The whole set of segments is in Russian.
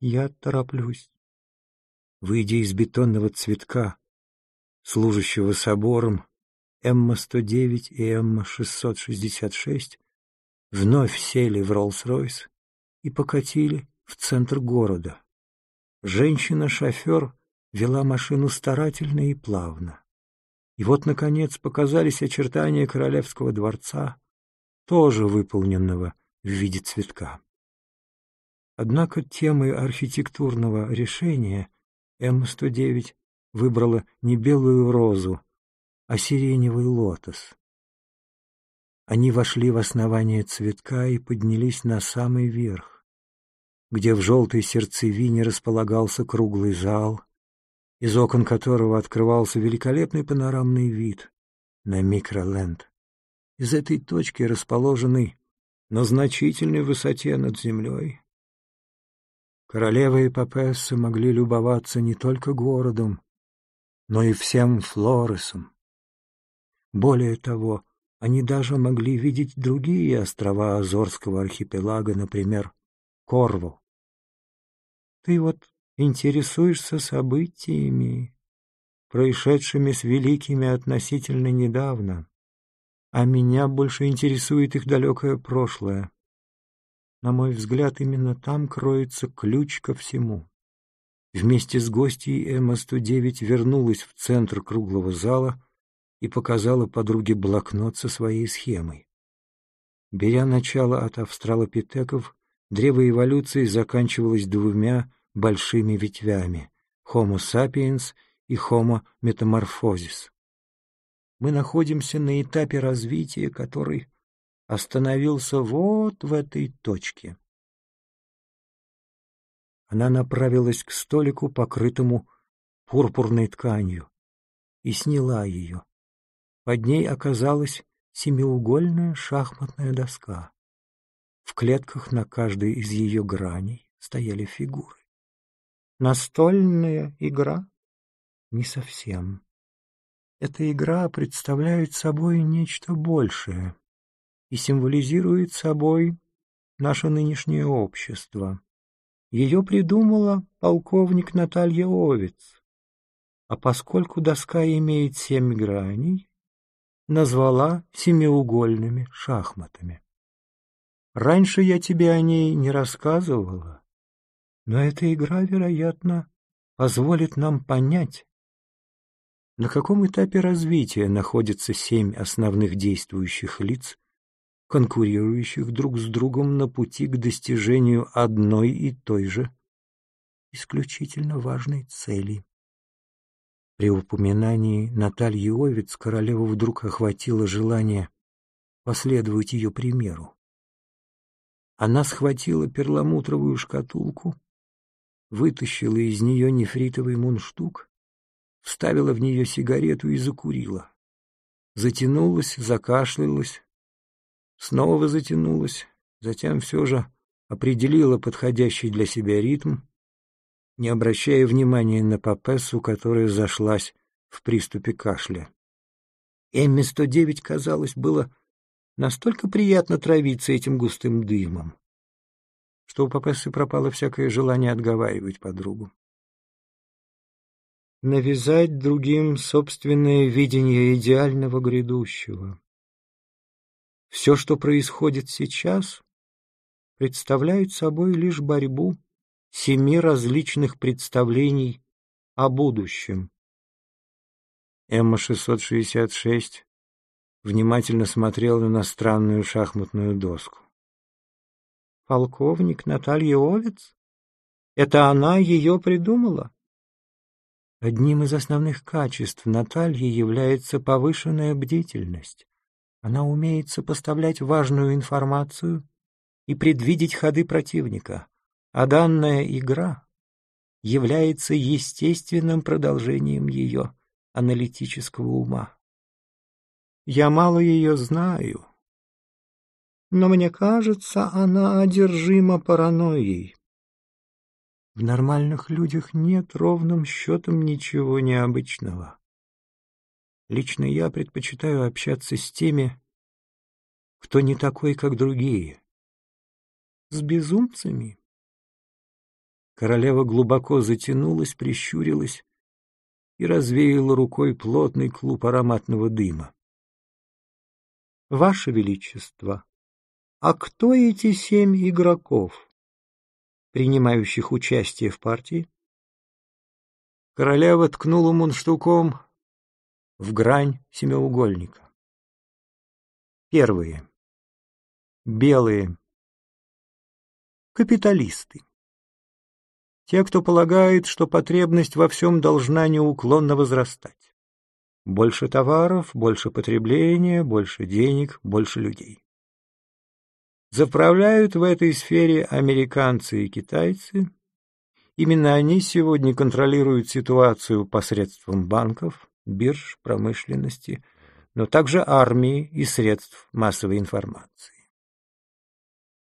Я тороплюсь. Выйдя из бетонного цветка, служащего собором, Эмма-109 и Эмма-666 вновь сели в Роллс-Ройс и покатили в центр города. Женщина-шофер вела машину старательно и плавно. И вот, наконец, показались очертания королевского дворца, тоже выполненного в виде цветка. Однако темой архитектурного решения М-109 выбрала не белую розу, а сиреневый лотос. Они вошли в основание цветка и поднялись на самый верх, где в желтой сердцевине располагался круглый зал, из окон которого открывался великолепный панорамный вид на микроленд. Из этой точки, расположенной на значительной высоте над землей, Королева и Папесса могли любоваться не только городом, но и всем Флоресом. Более того, они даже могли видеть другие острова Азорского архипелага, например, Корву. Ты вот интересуешься событиями, происшедшими с великими относительно недавно, а меня больше интересует их далекое прошлое. На мой взгляд, именно там кроется ключ ко всему. Вместе с гостьей Эмма-109 вернулась в центр круглого зала и показала подруге блокнот со своей схемой. Беря начало от австралопитеков, древо эволюции заканчивалось двумя большими ветвями — Homo sapiens и Homo metamorphosis. Мы находимся на этапе развития, который остановился вот в этой точке. Она направилась к столику, покрытому пурпурной тканью, и сняла ее. Под ней оказалась семиугольная шахматная доска. В клетках на каждой из ее граней стояли фигуры. Настольная игра? Не совсем. Эта игра представляет собой нечто большее и символизирует собой наше нынешнее общество. Ее придумала полковник Наталья Овец, а поскольку доска имеет семь граней, назвала семиугольными шахматами. Раньше я тебе о ней не рассказывала, но эта игра, вероятно, позволит нам понять, на каком этапе развития находятся семь основных действующих лиц конкурирующих друг с другом на пути к достижению одной и той же исключительно важной цели. При упоминании Натальи Овец королеву вдруг охватило желание последовать ее примеру. Она схватила перламутровую шкатулку, вытащила из нее нефритовый мундштук, вставила в нее сигарету и закурила. Затянулась, закашлялась, снова затянулась, затем все же определила подходящий для себя ритм, не обращая внимания на Папессу, которая зашлась в приступе кашля. Эмме-109, казалось, было настолько приятно травиться этим густым дымом, что у Папессы пропало всякое желание отговаривать подругу. Навязать другим собственное видение идеального грядущего. Все, что происходит сейчас, представляет собой лишь борьбу семи различных представлений о будущем. Эмма-666 внимательно смотрела на странную шахматную доску. «Полковник Наталья Овец? Это она ее придумала?» Одним из основных качеств Натальи является повышенная бдительность. Она умеет сопоставлять важную информацию и предвидеть ходы противника, а данная игра является естественным продолжением ее аналитического ума. Я мало ее знаю, но мне кажется, она одержима паранойей. В нормальных людях нет ровным счетом ничего необычного. Лично я предпочитаю общаться с теми, кто не такой, как другие. С безумцами. Королева глубоко затянулась, прищурилась и развеяла рукой плотный клуб ароматного дыма. — Ваше Величество, а кто эти семь игроков, принимающих участие в партии? Королева ткнула мундштуком в грань семиугольника. Первые. Белые. Капиталисты. Те, кто полагает, что потребность во всем должна неуклонно возрастать. Больше товаров, больше потребления, больше денег, больше людей. Заправляют в этой сфере американцы и китайцы. Именно они сегодня контролируют ситуацию посредством банков, бирж, промышленности, но также армии и средств массовой информации.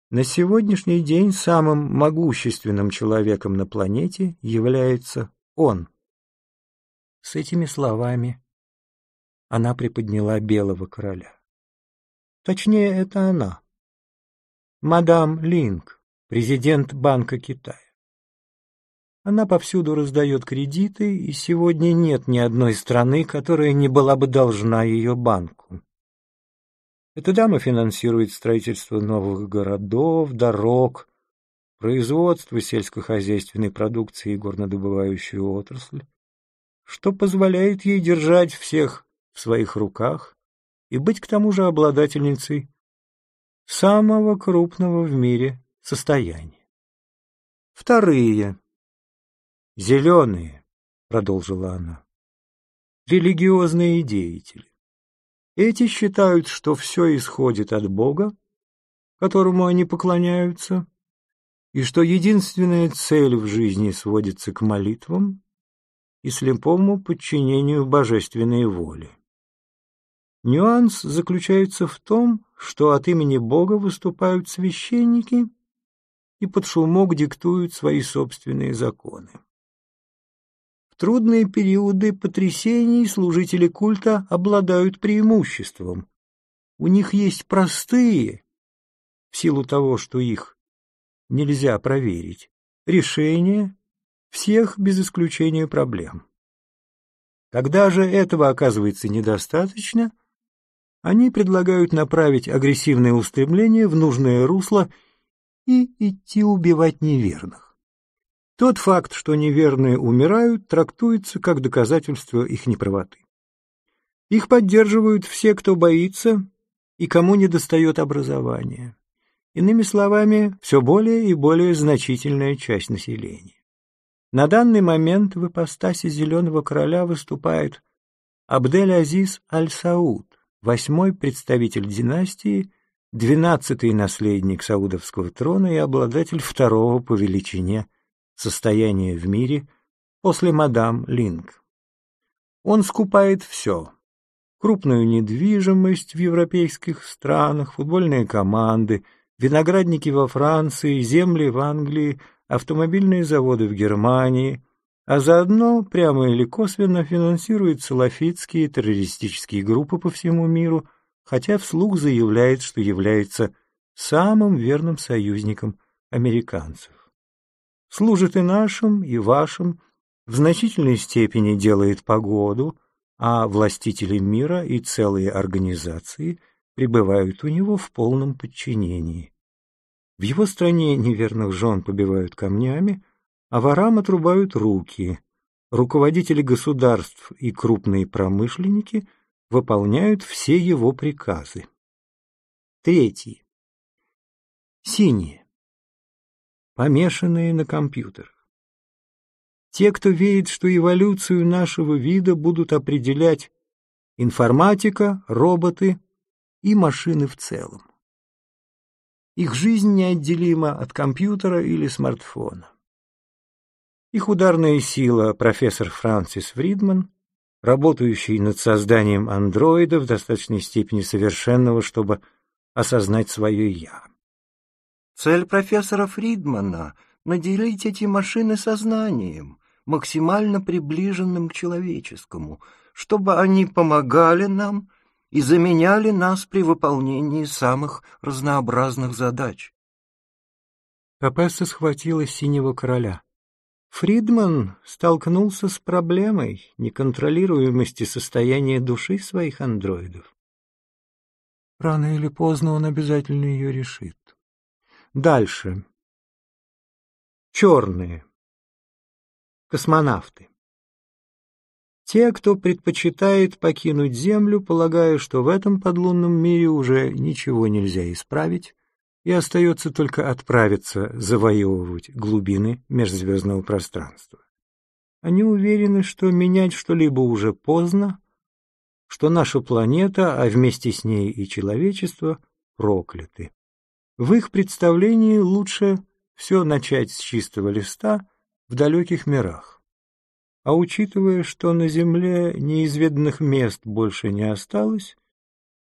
На сегодняшний день самым могущественным человеком на планете является он. С этими словами она приподняла белого короля. Точнее, это она. Мадам Линк, президент Банка Китая. Она повсюду раздает кредиты, и сегодня нет ни одной страны, которая не была бы должна ее банку. Эта дама финансирует строительство новых городов, дорог, производство сельскохозяйственной продукции и горнодобывающую отрасль, что позволяет ей держать всех в своих руках и быть к тому же обладательницей самого крупного в мире состояния. Вторые. Зеленые, продолжила она, религиозные деятели. Эти считают, что все исходит от Бога, которому они поклоняются, и что единственная цель в жизни сводится к молитвам и слепому подчинению божественной воле. Нюанс заключается в том, что от имени Бога выступают священники и под шумок диктуют свои собственные законы трудные периоды потрясений служители культа обладают преимуществом. У них есть простые, в силу того, что их нельзя проверить, решения всех без исключения проблем. Когда же этого оказывается недостаточно, они предлагают направить агрессивное устремление в нужное русло и идти убивать неверных. Тот факт, что неверные умирают, трактуется как доказательство их неправоты. Их поддерживают все, кто боится и кому недостает образования. Иными словами, все более и более значительная часть населения. На данный момент в ипостаси Зеленого Короля выступает Абдель-Азиз Аль-Сауд, восьмой представитель династии, двенадцатый наследник саудовского трона и обладатель второго по величине состояние в мире после мадам Линк. Он скупает все. Крупную недвижимость в европейских странах, футбольные команды, виноградники во Франции, земли в Англии, автомобильные заводы в Германии, а заодно прямо или косвенно финансирует салафитские террористические группы по всему миру, хотя вслух заявляет, что является самым верным союзником американцев служит и нашим, и вашим, в значительной степени делает погоду, а властители мира и целые организации пребывают у него в полном подчинении. В его стране неверных жен побивают камнями, а ворам отрубают руки. Руководители государств и крупные промышленники выполняют все его приказы. Третий. Синие помешанные на компьютерах. Те, кто верит, что эволюцию нашего вида будут определять информатика, роботы и машины в целом. Их жизнь неотделима от компьютера или смартфона. Их ударная сила профессор Франсис Фридман, работающий над созданием андроида в достаточной степени совершенного, чтобы осознать свое «я». Цель профессора Фридмана — наделить эти машины сознанием, максимально приближенным к человеческому, чтобы они помогали нам и заменяли нас при выполнении самых разнообразных задач. Папесса схватила синего короля. Фридман столкнулся с проблемой неконтролируемости состояния души своих андроидов. Рано или поздно он обязательно ее решит. Дальше. Черные. Космонавты. Те, кто предпочитает покинуть Землю, полагая, что в этом подлунном мире уже ничего нельзя исправить, и остается только отправиться завоевывать глубины межзвездного пространства. Они уверены, что менять что-либо уже поздно, что наша планета, а вместе с ней и человечество, прокляты. В их представлении лучше все начать с чистого листа в далеких мирах. А учитывая, что на Земле неизведанных мест больше не осталось,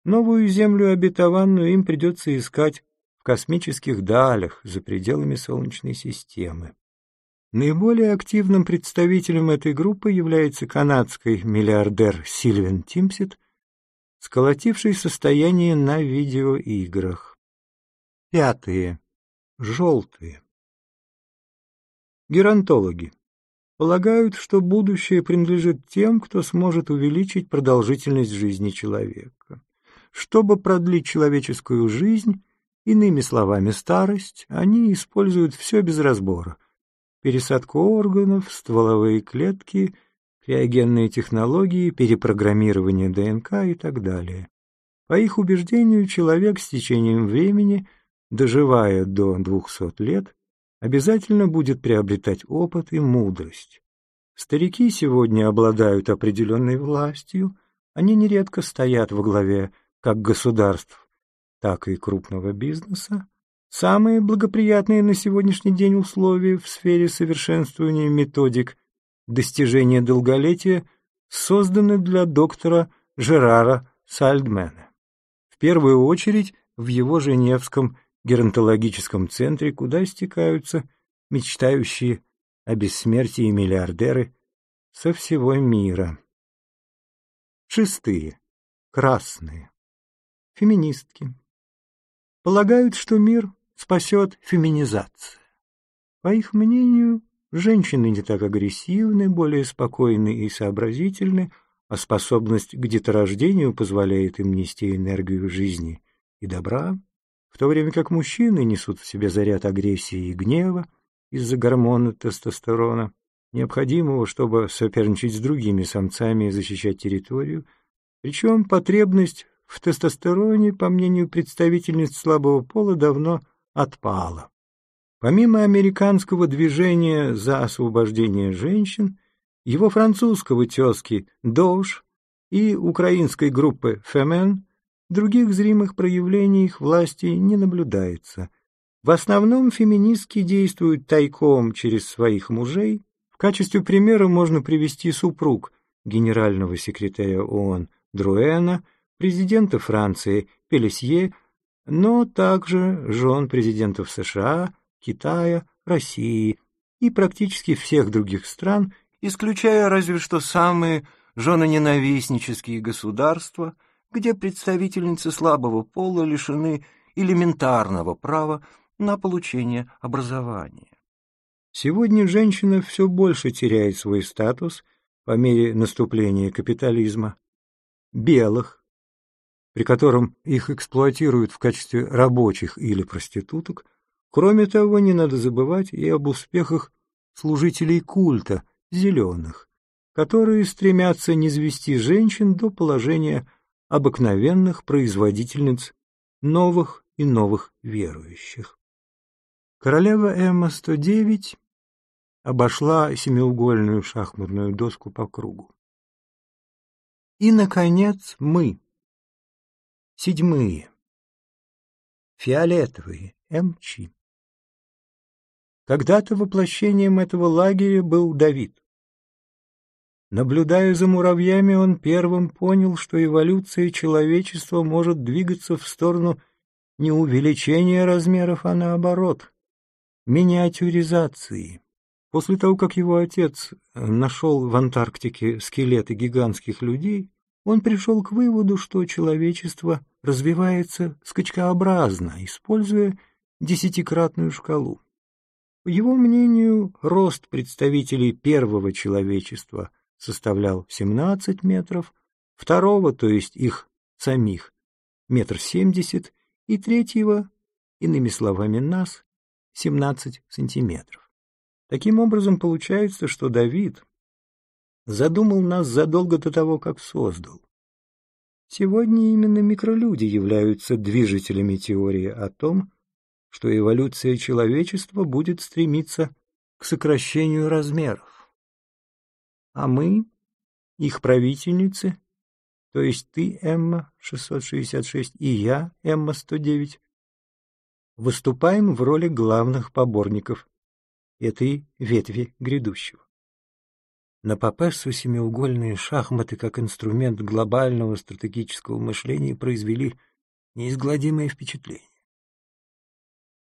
новую Землю обетованную им придется искать в космических далях за пределами Солнечной системы. Наиболее активным представителем этой группы является канадский миллиардер Сильвен Тимсит, сколотивший состояние на видеоиграх. Пятые. Желтые. Геронтологи полагают, что будущее принадлежит тем, кто сможет увеличить продолжительность жизни человека. Чтобы продлить человеческую жизнь, Иными словами, старость, они используют все без разбора. Пересадку органов, стволовые клетки, криогенные технологии, перепрограммирование ДНК и так далее. По их убеждению, человек с течением времени, доживая до 200 лет, обязательно будет приобретать опыт и мудрость. Старики сегодня обладают определенной властью, они нередко стоят во главе как государств, так и крупного бизнеса, самые благоприятные на сегодняшний день условия в сфере совершенствования методик достижения долголетия созданы для доктора Жерара Сальдмена. В первую очередь в его Женевском геронтологическом центре, куда стекаются мечтающие о бессмертии миллиардеры со всего мира. Шестые. Красные. Феминистки полагают, что мир спасет феминизация. По их мнению, женщины не так агрессивны, более спокойны и сообразительны, а способность к деторождению позволяет им нести энергию жизни и добра, в то время как мужчины несут в себе заряд агрессии и гнева из-за гормона тестостерона, необходимого, чтобы соперничать с другими самцами и защищать территорию, причем потребность в тестостероне, по мнению представительниц слабого пола, давно отпала. Помимо американского движения за освобождение женщин, его французского тезки «Доуш» и украинской группы «Фемен» других зримых проявлений их власти не наблюдается. В основном феминистки действуют тайком через своих мужей. В качестве примера можно привести супруг генерального секретаря ООН Друэна, президента Франции Пелесье, но также жен президентов США, Китая, России и практически всех других стран, исключая разве что самые женоненавистнические государства, где представительницы слабого пола лишены элементарного права на получение образования. Сегодня женщина все больше теряет свой статус по мере наступления капитализма. Белых, при котором их эксплуатируют в качестве рабочих или проституток, кроме того, не надо забывать и об успехах служителей культа, зеленых, которые стремятся низвести женщин до положения обыкновенных производительниц новых и новых верующих. Королева Эмма-109 обошла семиугольную шахматную доску по кругу. И, наконец, мы, Седьмые. Фиолетовые. МЧ. Когда-то воплощением этого лагеря был Давид. Наблюдая за муравьями, он первым понял, что эволюция человечества может двигаться в сторону не увеличения размеров, а наоборот, миниатюризации. После того, как его отец нашел в Антарктике скелеты гигантских людей, он пришел к выводу, что человечество развивается скачкообразно, используя десятикратную шкалу. По его мнению, рост представителей первого человечества составлял 17 метров, второго, то есть их самих, метр семьдесят, и третьего, иными словами нас, 17 сантиметров. Таким образом, получается, что Давид задумал нас задолго до того, как создал. Сегодня именно микролюди являются движителями теории о том, что эволюция человечества будет стремиться к сокращению размеров. А мы, их правительницы, то есть ты, Эмма, 666, и я, Эмма, 109, выступаем в роли главных поборников этой ветви грядущего. На Папессу семиугольные шахматы как инструмент глобального стратегического мышления произвели неизгладимое впечатление.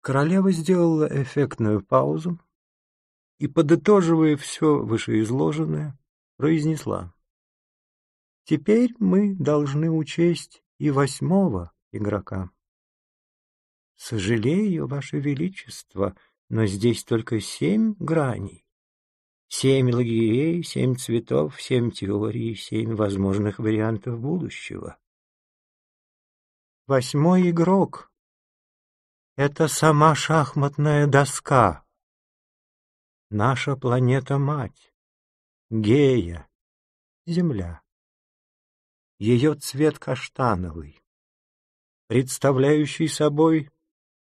Королева сделала эффектную паузу и, подытоживая все вышеизложенное, произнесла. «Теперь мы должны учесть и восьмого игрока». «Сожалею, Ваше Величество, но здесь только семь граней. Семь лагерей, семь цветов, семь теорий, семь возможных вариантов будущего. Восьмой игрок это сама шахматная доска. Наша планета-мать, Гея, Земля. Ее цвет каштановый, представляющий собой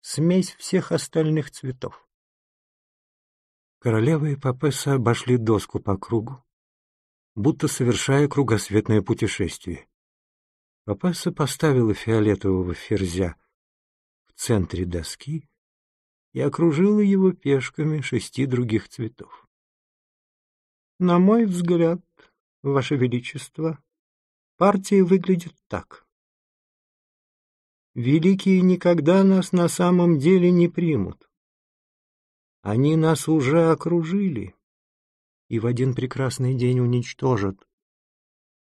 смесь всех остальных цветов. Королева и Папесса обошли доску по кругу, будто совершая кругосветное путешествие. Папесса поставила фиолетового ферзя в центре доски и окружила его пешками шести других цветов. На мой взгляд, Ваше Величество, партия выглядит так. Великие никогда нас на самом деле не примут. Они нас уже окружили и в один прекрасный день уничтожат.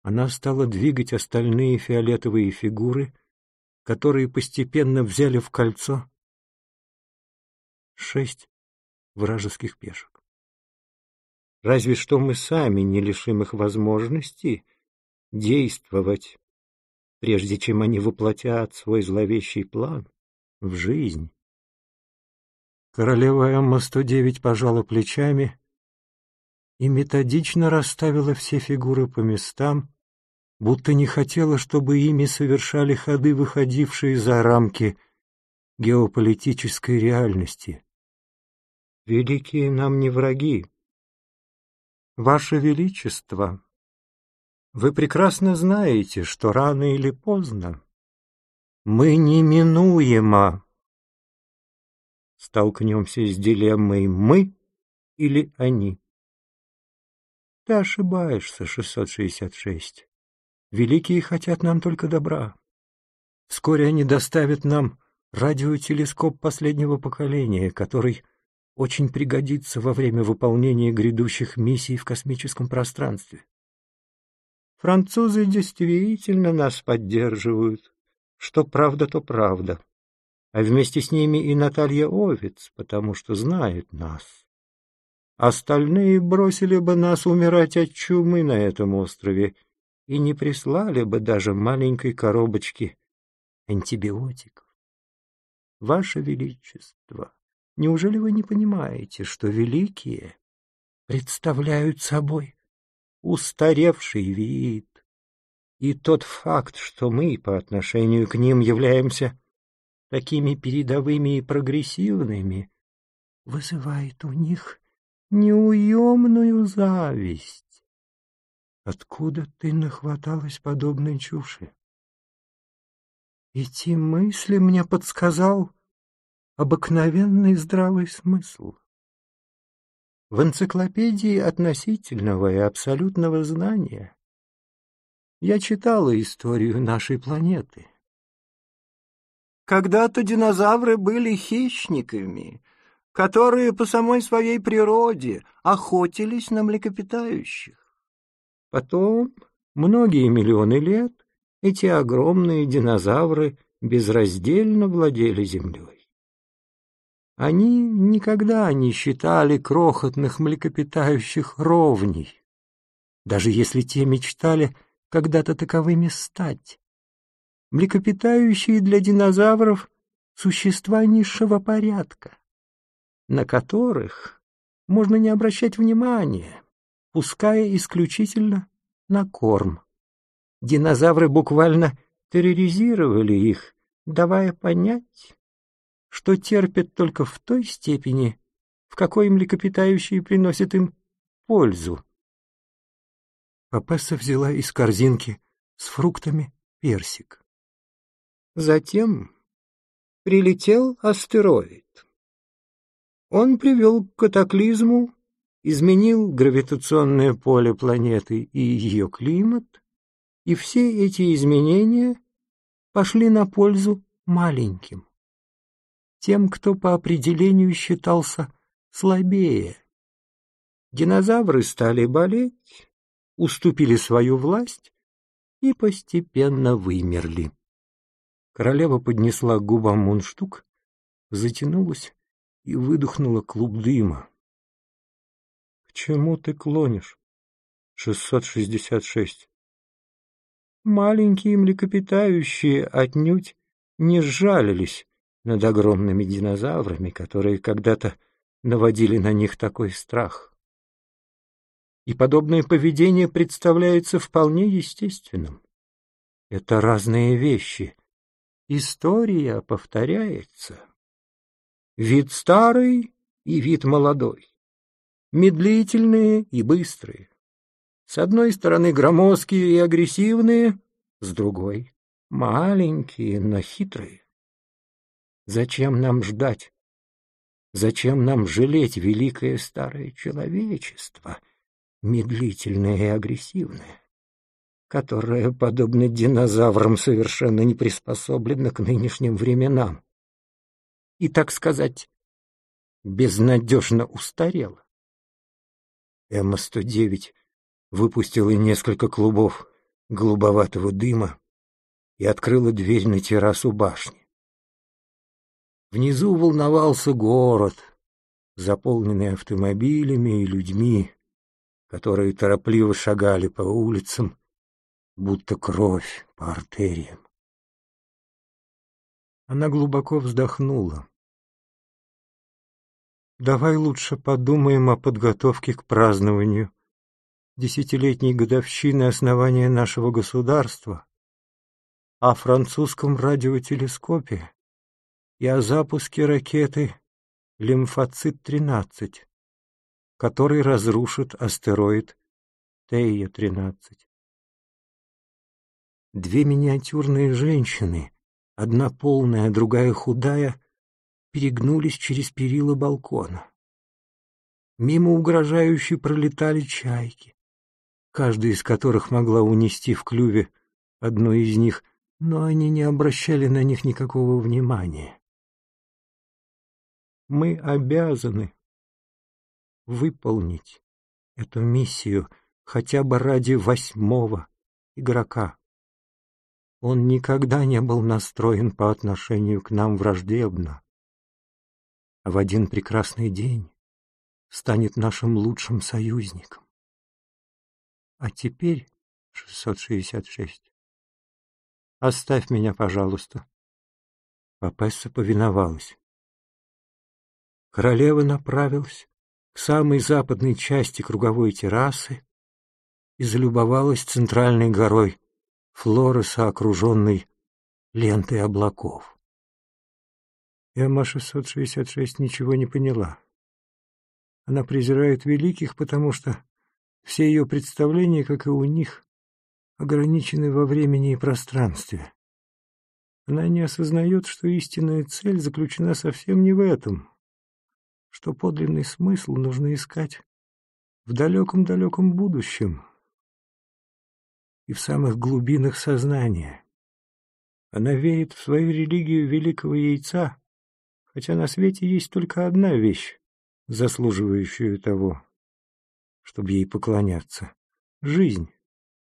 Она стала двигать остальные фиолетовые фигуры — которые постепенно взяли в кольцо шесть вражеских пешек. Разве что мы сами не лишим их возможности действовать, прежде чем они воплотят свой зловещий план в жизнь. Королева Эмма-109 пожала плечами и методично расставила все фигуры по местам, будто не хотела, чтобы ими совершали ходы, выходившие за рамки геополитической реальности. Великие нам не враги. Ваше Величество, вы прекрасно знаете, что рано или поздно мы неминуемо столкнемся с дилеммой «мы» или «они». Ты ошибаешься, 666. Великие хотят нам только добра. Вскоре они доставят нам радиотелескоп последнего поколения, который очень пригодится во время выполнения грядущих миссий в космическом пространстве. Французы действительно нас поддерживают, что правда, то правда, а вместе с ними и Наталья Овец, потому что знает нас. Остальные бросили бы нас умирать от чумы на этом острове, и не прислали бы даже маленькой коробочки антибиотиков. Ваше Величество, неужели вы не понимаете, что великие представляют собой устаревший вид, и тот факт, что мы по отношению к ним являемся такими передовыми и прогрессивными, вызывает у них неуемную зависть. Откуда ты нахваталась подобной чуши? Эти мысли мне подсказал обыкновенный здравый смысл. В энциклопедии относительного и абсолютного знания я читала историю нашей планеты. Когда-то динозавры были хищниками, которые по самой своей природе охотились на млекопитающих. Потом, многие миллионы лет, эти огромные динозавры безраздельно владели землей. Они никогда не считали крохотных млекопитающих ровней, даже если те мечтали когда-то таковыми стать. Млекопитающие для динозавров — существа низшего порядка, на которых можно не обращать внимания, пуская исключительно на корм. Динозавры буквально терроризировали их, давая понять, что терпят только в той степени, в какой млекопитающие приносят им пользу. Папесса взяла из корзинки с фруктами персик. Затем прилетел астероид. Он привел к катаклизму, изменил гравитационное поле планеты и ее климат, и все эти изменения пошли на пользу маленьким тем, кто по определению считался слабее. Динозавры стали болеть, уступили свою власть и постепенно вымерли. Королева поднесла к губам мундштук, затянулась и выдохнула клуб дыма. — К чему ты клонишь? — 666. Маленькие млекопитающие отнюдь не сжалились над огромными динозаврами, которые когда-то наводили на них такой страх. И подобное поведение представляется вполне естественным. Это разные вещи. История повторяется. Вид старый и вид молодой. Медлительные и быстрые. С одной стороны громоздкие и агрессивные, с другой — маленькие, но хитрые. Зачем нам ждать? Зачем нам жалеть великое старое человечество, медлительное и агрессивное, которое, подобно динозаврам, совершенно не приспособлено к нынешним временам и, так сказать, безнадежно устарело? Эмма-109 выпустила несколько клубов голубоватого дыма и открыла дверь на террасу башни. Внизу волновался город, заполненный автомобилями и людьми, которые торопливо шагали по улицам, будто кровь по артериям. Она глубоко вздохнула. «Давай лучше подумаем о подготовке к празднованию десятилетней годовщины основания нашего государства, о французском радиотелескопе, и о запуске ракеты «Лимфоцит-13», который разрушит астероид Тея-13. Две миниатюрные женщины, одна полная, другая худая, перегнулись через перила балкона. Мимо угрожающе пролетали чайки, каждая из которых могла унести в клюве одну из них, но они не обращали на них никакого внимания мы обязаны выполнить эту миссию хотя бы ради восьмого игрока. Он никогда не был настроен по отношению к нам враждебно, а в один прекрасный день станет нашим лучшим союзником. А теперь 666. Оставь меня, пожалуйста. Папесса повиновалась. Королева направилась к самой западной части круговой террасы и залюбовалась центральной горой Флореса, окруженной лентой облаков. Эмма-666 ничего не поняла. Она презирает великих, потому что все ее представления, как и у них, ограничены во времени и пространстве. Она не осознает, что истинная цель заключена совсем не в этом, что подлинный смысл нужно искать в далеком-далеком будущем и в самых глубинах сознания. Она верит в свою религию великого яйца, хотя на свете есть только одна вещь, заслуживающая того, чтобы ей поклоняться — жизнь,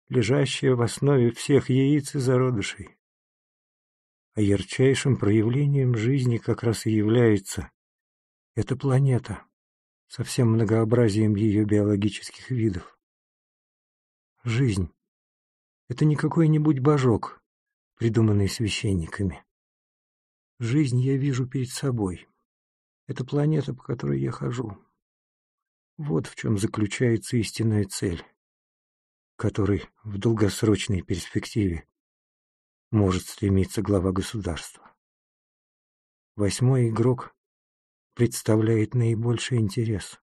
лежащая в основе всех яиц и зародышей. А ярчайшим проявлением жизни как раз и является Это планета со всем многообразием ее биологических видов. Жизнь — это не какой-нибудь божок, придуманный священниками. Жизнь я вижу перед собой. Это планета, по которой я хожу. Вот в чем заключается истинная цель, которой в долгосрочной перспективе может стремиться глава государства. Восьмой игрок представляет наибольший интерес.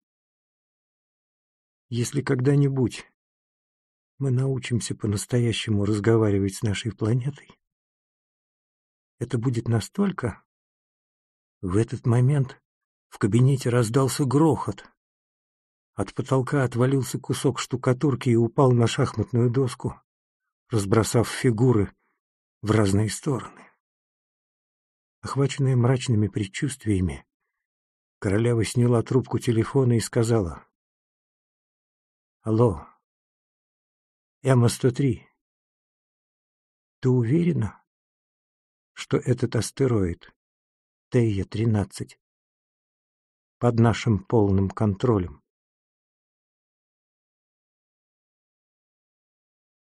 Если когда-нибудь мы научимся по-настоящему разговаривать с нашей планетой, это будет настолько... В этот момент в кабинете раздался грохот. От потолка отвалился кусок штукатурки и упал на шахматную доску, разбросав фигуры в разные стороны. Охваченная мрачными предчувствиями, королева сняла трубку телефона и сказала «Алло, Эма-103, ты уверена, что этот астероид Тея-13 под нашим полным контролем?»